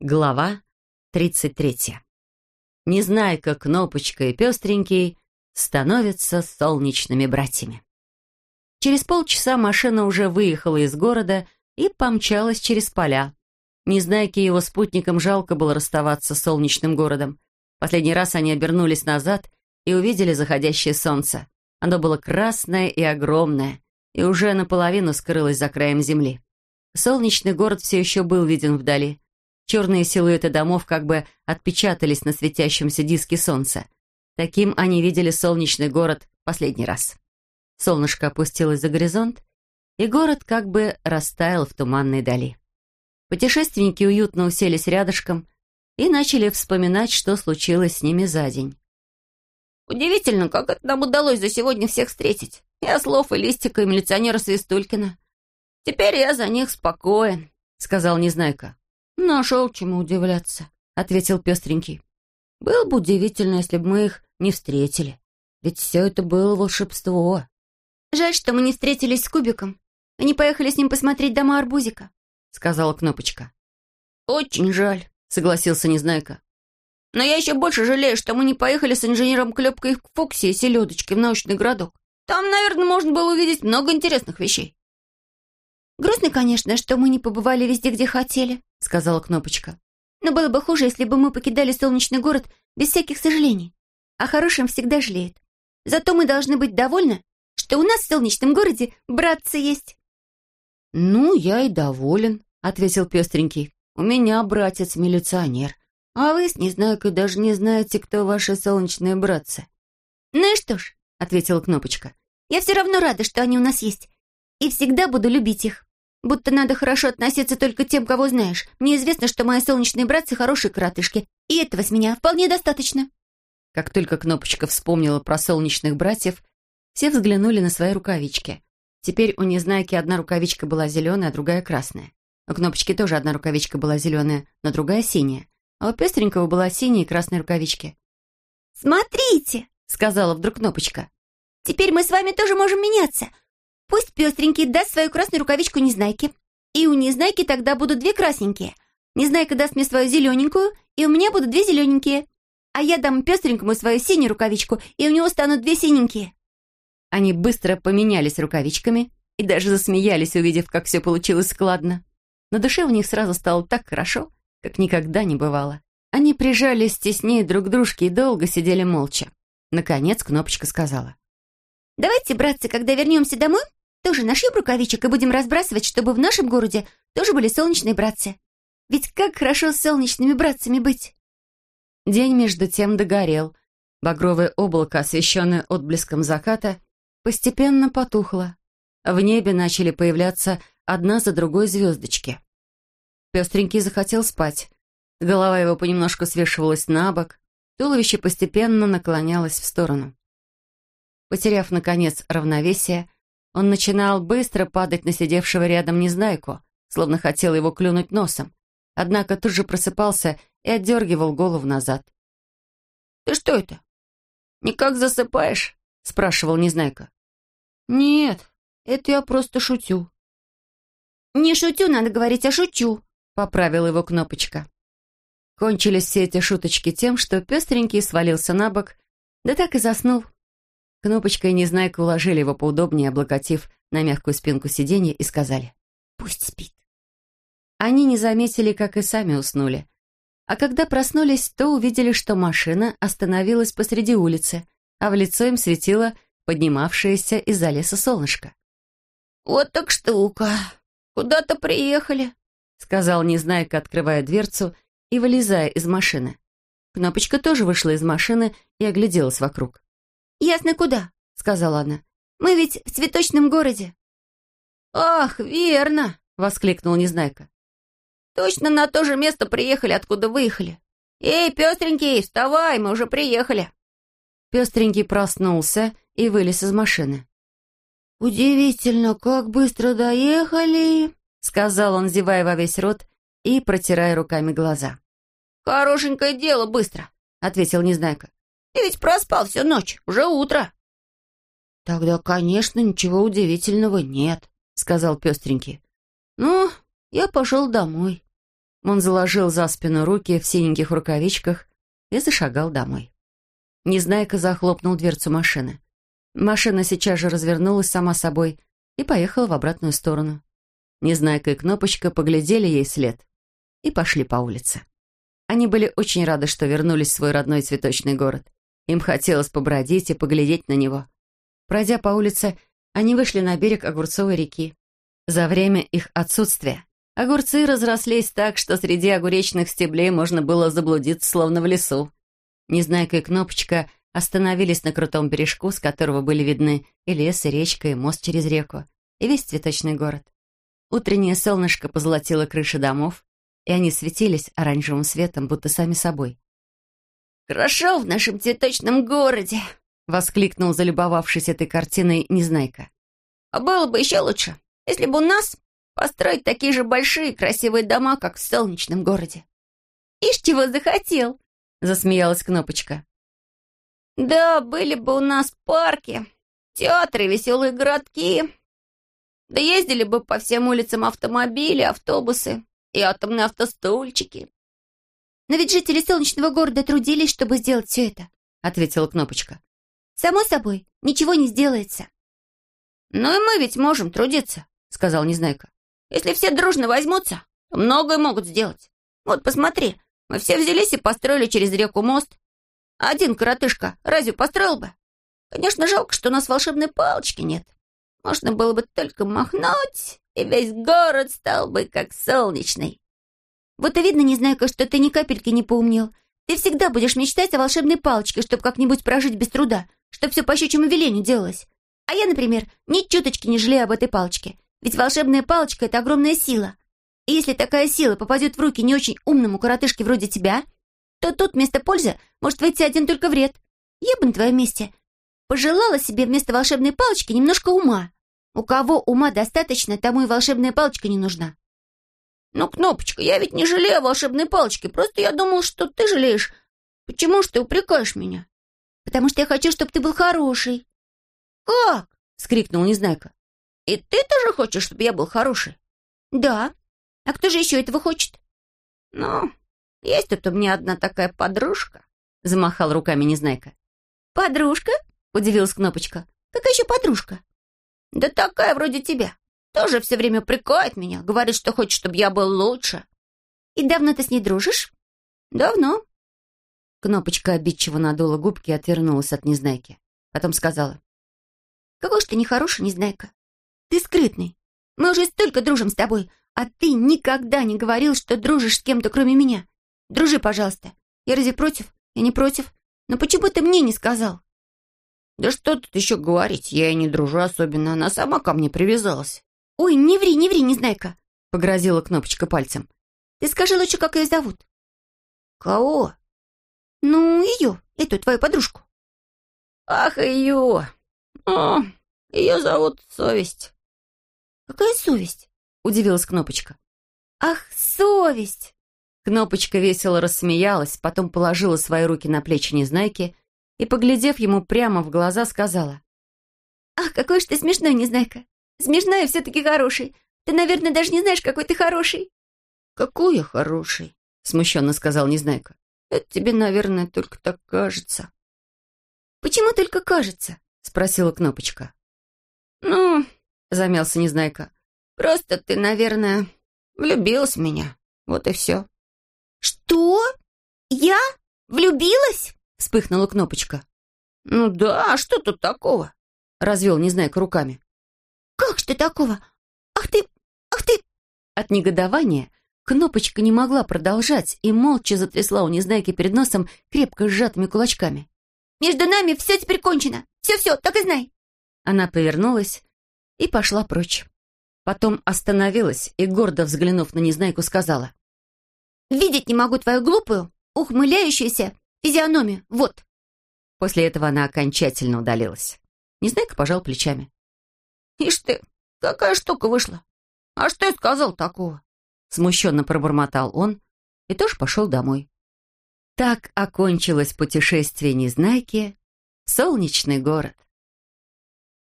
Глава 33. Незнайка, Кнопочка и Пестренький становятся солнечными братьями. Через полчаса машина уже выехала из города и помчалась через поля. Незнайке и его спутникам жалко было расставаться с солнечным городом. Последний раз они обернулись назад и увидели заходящее солнце. Оно было красное и огромное, и уже наполовину скрылось за краем земли. Солнечный город все еще был виден вдали — Черные силуэты домов как бы отпечатались на светящемся диске солнца. Таким они видели солнечный город последний раз. Солнышко опустилось за горизонт, и город как бы растаял в туманной дали. Путешественники уютно уселись рядышком и начали вспоминать, что случилось с ними за день. «Удивительно, как это нам удалось за сегодня всех встретить. И Ослов, и Листика, и милиционера Свистулькина. Теперь я за них спокоен», — сказал Незнайка. «Нашел чему удивляться», — ответил пестренький. «Было бы удивительно, если бы мы их не встретили. Ведь все это было волшебство». «Жаль, что мы не встретились с Кубиком и не поехали с ним посмотреть дома Арбузика», — сказала Кнопочка. «Очень жаль», — согласился Незнайка. «Но я еще больше жалею, что мы не поехали с инженером Клепкой в Фуксе и Селедочкой в научный городок. Там, наверное, можно было увидеть много интересных вещей». «Грустно, конечно, что мы не побывали везде, где хотели», — сказала Кнопочка. «Но было бы хуже, если бы мы покидали солнечный город без всяких сожалений. О хорошем всегда жалеют. Зато мы должны быть довольны, что у нас в солнечном городе братцы есть». «Ну, я и доволен», — ответил пестренький. «У меня братец-милиционер, а вы с Незнайкой даже не знаете, кто ваши солнечные братцы». «Ну и что ж», — ответила Кнопочка, «я все равно рада, что они у нас есть, и всегда буду любить их». Будто надо хорошо относиться только тем, кого знаешь. Мне известно, что мои солнечные братцы хорошие коротышки, и этого с меня вполне достаточно». Как только Кнопочка вспомнила про солнечных братьев, все взглянули на свои рукавички. Теперь у Незнайки одна рукавичка была зеленая, а другая красная. У Кнопочки тоже одна рукавичка была зеленая, но другая синяя. А у Пестренького была синяя и красная рукавички. «Смотрите!» — сказала вдруг Кнопочка. «Теперь мы с вами тоже можем меняться. Пусть пестренький даст свою красную рукавичку Незнайке. И у Незнайки тогда будут две красненькие. Незнайка даст мне свою зелененькую, и у меня будут две зелененькие. А я дам пестренькому свою синюю рукавичку, и у него станут две синенькие». Они быстро поменялись рукавичками и даже засмеялись, увидев, как все получилось складно. На душе у них сразу стало так хорошо, как никогда не бывало. Они прижались теснее друг к дружке и долго сидели молча. Наконец Кнопочка сказала. «Давайте, братцы, когда вернемся домой, тоже нашьем рукавичек и будем разбрасывать, чтобы в нашем городе тоже были солнечные братцы. Ведь как хорошо с солнечными братцами быть!» День между тем догорел. Багровое облако, освещенное отблеском заката, постепенно потухло. В небе начали появляться одна за другой звездочки. Пестренький захотел спать. Голова его понемножку свешивалась на бок, туловище постепенно наклонялось в сторону. Потеряв, наконец, равновесие, он начинал быстро падать на сидевшего рядом Незнайку, словно хотел его клюнуть носом. Однако тут же просыпался и отдергивал голову назад. «Ты что это? Никак засыпаешь?» — спрашивал Незнайка. «Нет, это я просто шутю». «Не шутю, надо говорить, а шучу», — поправил его Кнопочка. Кончились все эти шуточки тем, что пестренький свалился на бок, да так и заснул. Кнопочка и Незнайка уложили его поудобнее, облокотив на мягкую спинку сиденья и сказали «Пусть спит». Они не заметили, как и сами уснули. А когда проснулись, то увидели, что машина остановилась посреди улицы, а в лицо им светило поднимавшееся из-за леса солнышко. «Вот так штука! Куда-то приехали», — сказал Незнайка, открывая дверцу и вылезая из машины. Кнопочка тоже вышла из машины и огляделась вокруг. «Ясно куда», — сказала она. «Мы ведь в цветочном городе». «Ах, верно!» — воскликнул Незнайка. «Точно на то же место приехали, откуда выехали. Эй, пестренький, вставай, мы уже приехали». Пестренький проснулся и вылез из машины. «Удивительно, как быстро доехали», — сказал он, зевая во весь рот и протирая руками глаза. «Хорошенькое дело быстро», — ответил Незнайка. Ты ведь проспал всю ночь, уже утро». «Тогда, конечно, ничего удивительного нет», — сказал пестренький. «Ну, я пошел домой. Он заложил за спину руки в синеньких рукавичках и зашагал домой. Незнайка захлопнул дверцу машины. Машина сейчас же развернулась сама собой и поехала в обратную сторону. Незнайка и Кнопочка поглядели ей след и пошли по улице. Они были очень рады, что вернулись в свой родной цветочный город. Им хотелось побродить и поглядеть на него. Пройдя по улице, они вышли на берег Огурцовой реки. За время их отсутствия огурцы разрослись так, что среди огуречных стеблей можно было заблудиться, словно в лесу. Незнайка и Кнопочка остановились на крутом бережку, с которого были видны и лес, и речка, и мост через реку, и весь цветочный город. Утреннее солнышко позолотило крыши домов, и они светились оранжевым светом, будто сами собой. «Хорошо в нашем цветочном городе!» — воскликнул, залюбовавшись этой картиной, Незнайка. «А было бы еще лучше, если бы у нас построить такие же большие красивые дома, как в солнечном городе». «Ишь, чего захотел!» — засмеялась Кнопочка. «Да, были бы у нас парки, театры, веселые городки. Да ездили бы по всем улицам автомобили, автобусы и атомные автостульчики». «Но ведь жители солнечного города трудились, чтобы сделать все это», — ответила Кнопочка. «Само собой, ничего не сделается». «Ну и мы ведь можем трудиться», — сказал Незнайка. «Если все дружно возьмутся, то многое могут сделать. Вот посмотри, мы все взялись и построили через реку мост. Один коротышка разве построил бы? Конечно, жалко, что у нас волшебной палочки нет. Можно было бы только махнуть, и весь город стал бы как солнечный. Вот и видно, не знаю, что ты ни капельки не поумнел. Ты всегда будешь мечтать о волшебной палочке, чтобы как-нибудь прожить без труда, чтобы все по щучьему велению делалось. А я, например, ни чуточки не жалею об этой палочке. Ведь волшебная палочка — это огромная сила. И если такая сила попадет в руки не очень умному коротышке вроде тебя, то тут вместо пользы может выйти один только вред. Я бы на твоем месте пожелала себе вместо волшебной палочки немножко ума. У кого ума достаточно, тому и волшебная палочка не нужна. «Ну, Кнопочка, я ведь не жалею волшебной палочки, просто я думал, что ты жалеешь. Почему ж ты упрекаешь меня?» «Потому что я хочу, чтобы ты был хороший». «Как?» — скрикнул Незнайка. «И ты тоже хочешь, чтобы я был хороший?» «Да. А кто же еще этого хочет?» «Ну, есть тут у меня одна такая подружка», — замахал руками Незнайка. «Подружка?» — удивилась Кнопочка. «Какая еще подружка?» «Да такая вроде тебя. Тоже все время прикает меня, говорит, что хочет, чтобы я был лучше». «И давно ты с ней дружишь?» «Давно». Кнопочка обидчиво надула губки и отвернулась от Незнайки. Потом сказала. «Какой ж ты нехороший, Незнайка. Ты скрытный. Мы уже столько дружим с тобой, а ты никогда не говорил, что дружишь с кем-то, кроме меня. Дружи, пожалуйста. Я разве против? Я не против. Но почему ты мне не сказал?» «Да что тут еще говорить? Я и не дружу особенно. Она сама ко мне привязалась». «Ой, не ври, не ври, Незнайка!» — погрозила Кнопочка пальцем. «Ты скажи лучше, как ее зовут». «Кого?» «Ну, ее, эту твою подружку». «Ах, ее! О, ее зовут Совесть». «Какая совесть?» — удивилась Кнопочка. «Ах, совесть!» Кнопочка весело рассмеялась, потом положила свои руки на плечи Незнайки и, поглядев ему прямо в глаза, сказала. «Ах, какой же ты смешной, Незнайка! Смешной и все-таки хороший. Ты, наверное, даже не знаешь, какой ты хороший». «Какой я хороший?» — смущенно сказал Незнайка. «Это тебе, наверное, только так кажется». «Почему только кажется?» — спросила Кнопочка. «Ну, — замялся Незнайка, — просто ты, наверное, влюбилась в меня. Вот и все». «Что? Я? Влюбилась?» — вспыхнула Кнопочка. «Ну да, а что тут такого?» — развел Незнайка руками. «Как что такого? Ах ты! Ах ты!» От негодования Кнопочка не могла продолжать и молча затрясла у Незнайки перед носом крепко сжатыми кулачками. «Между нами все теперь кончено! Все-все, так и знай!» Она повернулась и пошла прочь. Потом остановилась и, гордо взглянув на Незнайку, сказала. «Видеть не могу твою глупую, ухмыляющуюся физиономию, вот!» После этого она окончательно удалилась. Незнайка пожал плечами. «Ишь ты, какая штука вышла! А что я сказал такого?» Смущенно пробормотал он и тоже пошел домой. Так окончилось путешествие Незнайки в солнечный город.